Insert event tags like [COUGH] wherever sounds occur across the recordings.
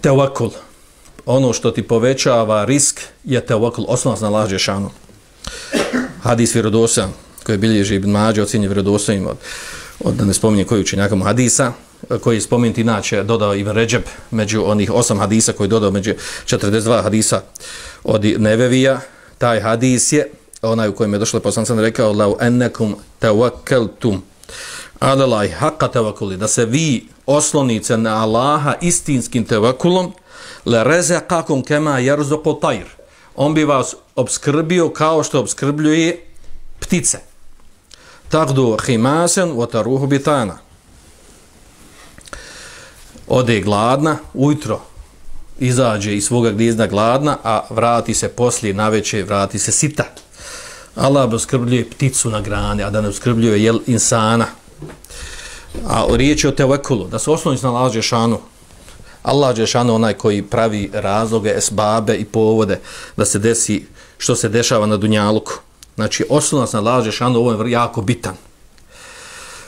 tevakul. Ono što ti povećava risk je tevakul, Osnovno na lađe. Hadis vjerodosan, koji bilježi Ibn Mađe, ocjenje vjerodostojim od, od, da ne spominje koji učenjaka mu hadisa, koji je spomenuti inače dodao Ibn Ređeb među onih osam hadisa koji je dodao među 42 hadisa od Nevevija, taj hadis je onaj u kojem je došlo poslan sam rekao lau ennekum tawakkaltum ala haqqa tevakuli, da se vi oslonice na Allaha istinskim tevakulom le rezaqakum kama yarzuqu tayr. On bi vas obskrbio kao što obskrbljuje ptice. Takdu himasen wa taruhu bitana. Ode gladna ujutro izađe iz svoga gdjezna gladna, a vrati se poslije na večer, vrati se sita. Allah oskrbljuje pticu na grane, a da ne oskrbljuje jel insana. A riječ je o tevekulu, da se osnovni nalaže šanu. Allah Đešanu onaj koji pravi razloge, esbabe i povode da se desi što se dešava na Dunjaluku. Znači, osnovno se nalaže šanu, ovo je jako bitan.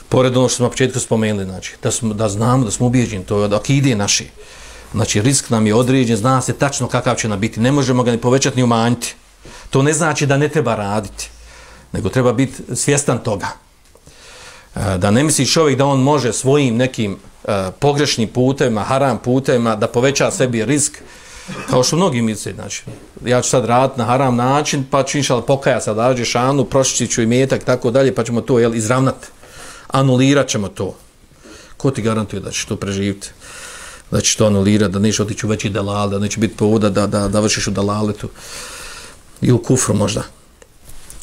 Pored ono što smo na početku spomenuli, znači, da, smo, da znamo, da smo ubijeđeni, to je od akide naši. Znači, risk nam je određen, zna se tačno kakav će nam biti. Ne možemo ga ni povećati ni umanjiti. To ne znači da ne treba raditi, nego treba biti svjestan toga. E, da ne misli čovjek da on može svojim nekim e, pogrešnim putevima, haram putevima, da poveća sebi risk, kao što mnogi misli. Znači, ja ću sad raditi na haram način, pa ću inšala pokaja sad dađe šanu, prošći ću i metak, tako dalje, pa ćemo to jel, izravnati. Anulirat ćemo to. Ko ti garantuje da će to preživiti? da će to anulirati, da neće otići u veći dalal, da neće biti povoda da, da, da vršiš u dalaletu i u kufru možda.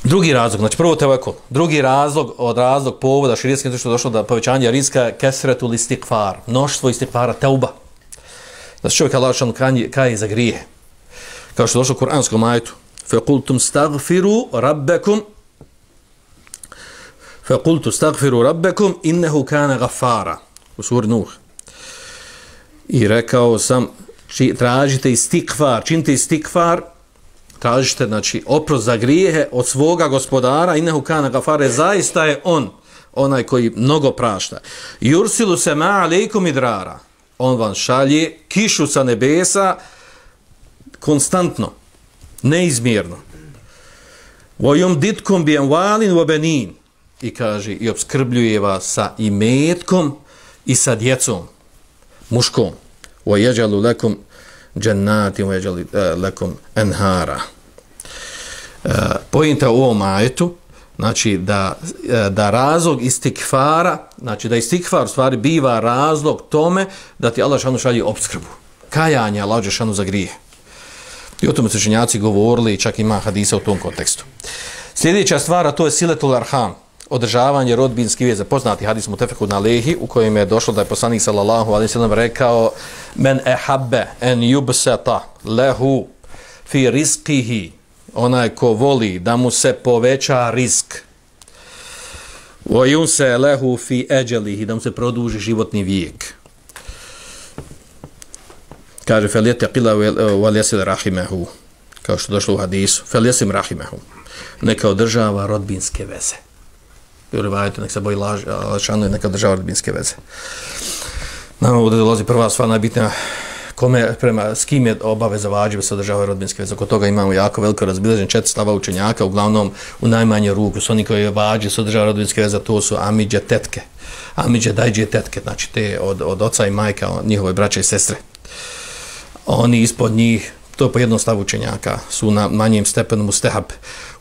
Drugi razlog, znači prvo tevekul, ovaj drugi razlog od razlog povoda širijeskim što je došlo da povećanje riska kesretu li stikfar, mnoštvo istikfara, teuba. Da znači, se čovjek Allah šan kaje za grije. Kao što je došlo u kuranskom ajetu. Fekultum stagfiru rabbekum Fekultu stagfiru rabbekum innehu kana gafara. U suri Nuh. I rekao sam, či, tražite istikfar, činite istikfar, tražite, znači, oprost za grijehe od svoga gospodara, inahu kana gafare, zaista je on, onaj koji mnogo prašta. Jursilu se ma alejkum idrara. On vam šalje kišu sa nebesa konstantno, neizmjerno. Vojom ditkom bi valin vobenin. I kaže, i obskrbljuje vas sa imetkom i sa djecom muškom wa yaj'alu džennati wa yaj'alu uh, lakum anhara uh, pojenta u ovom ajetu znači da, uh, da razlog istikfara znači da istikfar u stvari biva razlog tome da ti Allah šanu šalje obskrbu kajanje Allah šanu za grije. I o tome su činjaci govorili čak ima hadisa u tom kontekstu. Sljedeća stvar to je siletul arham održavanje rodbinskih veza. Poznati hadis mu tefeku na lehi u kojem je došlo da je poslanik sallallahu alaihi sallam rekao men ehabbe en yubseta lehu fi rizkihi onaj ko voli da mu se poveća risk vojun se lehu fi eđelihi da mu se produži životni vijek. Kaže fel jete qila wal yasil rahimehu kao što došlo u hadisu. Fel yasim rahimehu neka održava rodbinske veze u rivajatu, nek se boji laž, lašanu i neka država rodbinske veze. Nam ovdje dolazi prva sva najbitnija kome, prema, s kim je obaveza vađiva sa država rodbinske veze. Oko toga imamo jako veliko razbiležen četiri stava učenjaka, uglavnom u najmanje ruku su oni koji je vađi sa država rodbinske veze, to su amidje tetke. Amidje dajđe tetke, znači te od, od oca i majka, njihove braće i sestre. Oni ispod njih, to je po jednom stavu učenjaka, su na manjem stepenu u stehab,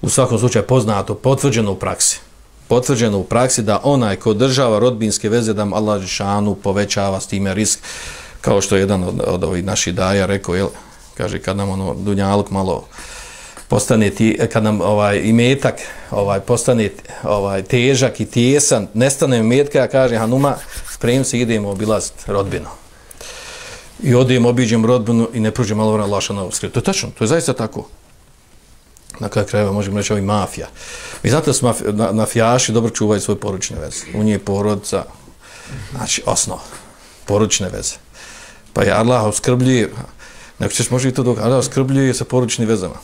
u svakom slučaju poznato, potvrđeno u praksi potvrđeno u praksi da onaj ko država rodbinske veze da Allah Žešanu povećava s time risk kao što je jedan od, od ovih naših daja rekao, jel, kaže kad nam ono dunjaluk malo postane ti, kad nam ovaj imetak ovaj postane ovaj težak i tjesan, nestane imetka, ja kaže Hanuma, spremim se, idemo obilaziti rodbinu. I odemo, obiđem rodbinu i ne pružim malo vrana laša na To je tačno, to je zaista tako na kraju krajeva možemo reći ovi mafija. Vi znate da su mafijaši dobro čuvaju svoje poručne veze. U njih je porodca, znači osnov, poručne veze. Pa je Allah oskrbljuje, neko ćeš možda i to dok, Allah oskrbljuje sa poručnim vezama.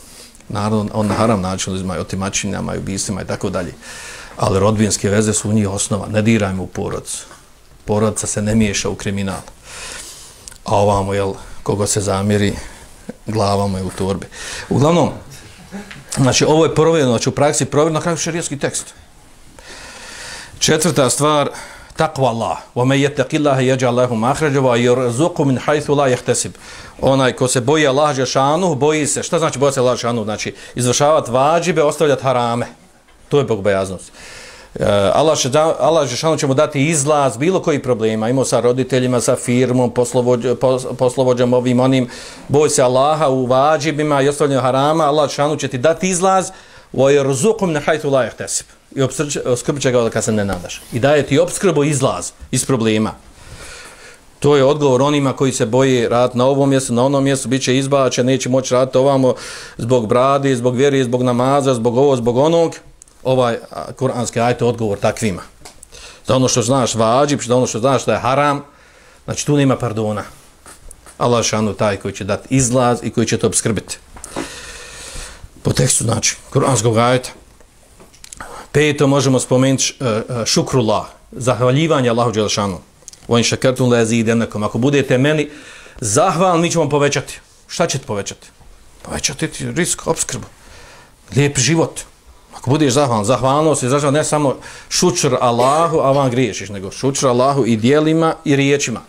Naravno, on na haram način uzimaju otimačinjama i ubistima i tako dalje. Ali rodbinske veze su u njih osnova. Ne dirajmo u porodcu. Porodca se ne miješa u kriminal. A ovamo, jel, koga se zamiri glavama i u torbi. Uglavnom, znači ovo je provjereno, znači u praksi provjereno na kraju šarijetski tekst. Četvrta stvar, takva Allah. Wa me yattaqi Allah yaj'al lahu makhraja wa yarzuqhu min haythu la yahtasib. Onaj ko se boji Allah Žešanu, boji se. Šta znači bojati Allah Žešanu? Znači izvršavati vađibe, ostavljati harame. To je bogobojaznost. Uh, Eh, Allah će Allah Žešanu će mu dati izlaz bilo koji problema. Imao sa roditeljima, sa firmom, poslovođom, poslovođom ovim onim. Boj se Allaha u vađibima i ostavljanju harama. Allah Žešanu će ti dati izlaz wa نَحَيْتُ min haythu i obskrbit će ga kad se ne nadaš. I daje ti obskrbu izlaz iz problema. To je odgovor onima koji se boje rad na ovom mjestu, na onom mjestu, bit će izbačen, neće moći raditi ovamo zbog bradi, zbog vjeri, zbog namaza, zbog ovo, zbog onog. Ovaj kuranski ajet odgovor takvima. Da ono što znaš vađib, da ono što znaš da je haram, znači tu nema pardona. Allah šanu taj koji će dati izlaz i koji će to obskrbiti. Po tekstu znači, kuranskog ajeta. Peto možemo spomenuti e, e, šukrullah, zahvaljivanje Allahu Đelšanu. Vojn šakartun lezi idenakom. Ako budete meni zahvalni, mi ćemo povećati. Šta ćete povećati? Povećati ti risk, obskrbu. Lijep život. Ako budeš zahvalan, zahvalnost je zašto ne samo šučr Allahu, a van griješiš, nego šučr Allahu i dijelima i riječima.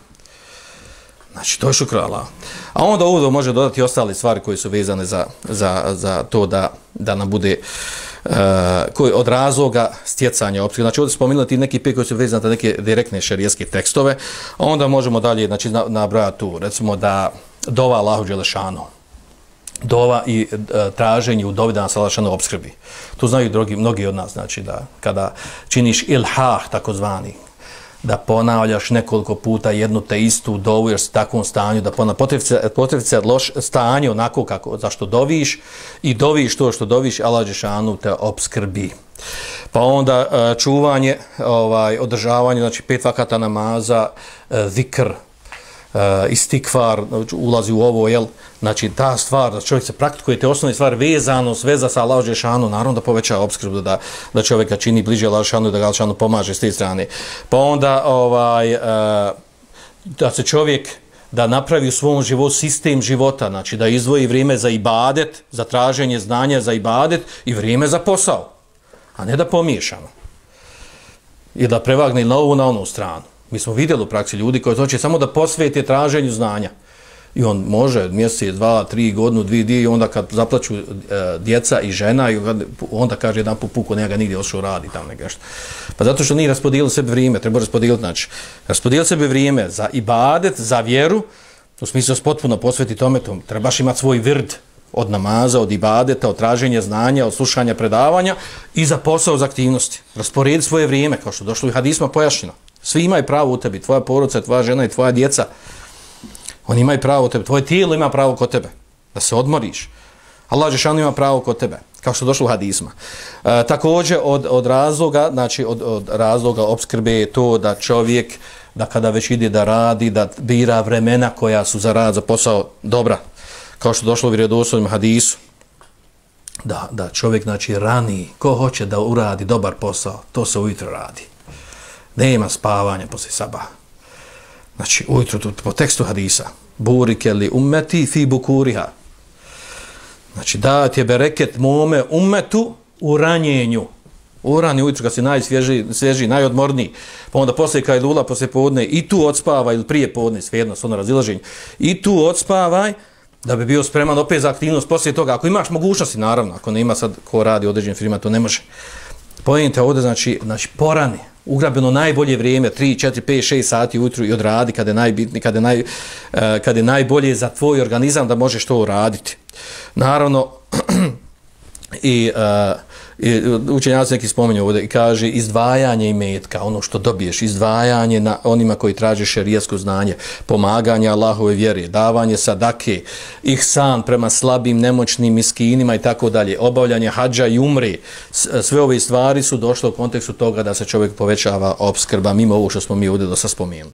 Znači, to je šukr Allahu. A onda ovdje može dodati ostale stvari koje su vezane za, za, za to da, da nam bude uh, koji od razloga stjecanja opcije. Znači ovdje spominjali ti neki pet koji su vezani za neke direktne šerijeske tekstove, onda možemo dalje znači, nabrojati tu, recimo da dova Allahu Đelešanu, dova i e, traženje u dovi da nas Allahšanu obskrbi. Tu znaju drugi, mnogi od nas, znači da kada činiš ilhah, takozvani, da ponavljaš nekoliko puta jednu te istu dovu jer si takvom stanju, da ponavljaš potrebice loš stanje onako kako, zašto doviš i doviš to što doviš, Allah Žešanu te obskrbi. Pa onda e, čuvanje, ovaj, održavanje, znači pet vakata namaza, e, zikr, E, uh, istikvar ulazi u ovo, jel? Znači, ta stvar, da čovjek se praktikuje te osnovne stvari vezano, sveza sa Allah Žešanu, naravno da poveća obskrbu, da, da čovjeka čini bliže Allah Žešanu, da ga Allah pomaže s te strane. Pa onda, ovaj, uh, da se čovjek da napravi u svom životu sistem života, znači da izvoji vrijeme za ibadet, za traženje znanja za ibadet i vrijeme za posao, a ne da pomiješamo. I da prevagne na ovu na onu stranu. Mi smo vidjeli u praksi ljudi koji hoće samo da posvete traženju znanja. I on može mjesec, dva, tri godinu, dvije, dvije, i onda kad zaplaću e, djeca i žena, i onda kaže jedan po puku, njega nigdje ošao radi tamo nešto. Pa zato što nije raspodijeli sebe vrijeme, treba raspodijeliti, znači, raspodijeli sebe vrijeme za ibadet, za vjeru, u smislu se potpuno posveti tome, to, trebaš imati svoj vrd od namaza, od ibadeta, od traženja znanja, od slušanja predavanja i za posao, za aktivnosti. Rasporedi svoje vrijeme, kao što došlo i hadisma pojašnjeno. Svi imaju pravo u tebi, tvoja porodca, tvoja žena i tvoja djeca. Oni imaju pravo u tebi, tvoje tijelo ima pravo kod tebe, da se odmoriš. Allah Žešanu ima pravo kod tebe, kao što došlo u hadizma. E, također od, od razloga, znači od, od razloga obskrbe je to da čovjek, da kada već ide da radi, da bira vremena koja su za rad, za posao dobra, kao što došlo u vjerodoslovnom hadisu, da, da čovjek znači rani, ko hoće da uradi dobar posao, to se ujutro radi. Nema spavanja posle sabaha. Znači, ujutro tu, po tekstu hadisa. Burike li ummeti fi bukuriha. Znači, da ti je bereket mome ummetu u ranjenju. U ranju ujutro kad si najsvježi, svježi, najodmorniji. Pa onda posle kaj lula, posle podne, i tu odspava ili prije podne, svejedno, s ono razilaženje. I tu odspavaj, da bi bio spreman opet za aktivnost poslije toga. Ako imaš mogućnosti, naravno, ako ne ima sad ko radi određen firma, to ne može. Pojente ovdje, znači, znači porani, ugrabeno najbolje vrijeme, 3, 4, 5, 6 sati ujutru i odradi kada je najbitni, kada je, naj, e, kada je najbolje za tvoj organizam da možeš to uraditi. Naravno, [CLEARS THROAT] i uh, I E, učenjaci neki spominju ovdje i kaže izdvajanje imetka, ono što dobiješ, izdvajanje na onima koji traže šerijasko znanje, pomaganje Allahove vjere, davanje sadake, ihsan prema slabim, nemoćnim miskinima i tako dalje, obavljanje hađa i umri, e, sve ove stvari su došle u kontekstu toga da se čovjek povećava obskrba mimo ovo što smo mi ovdje do sad spomenuli.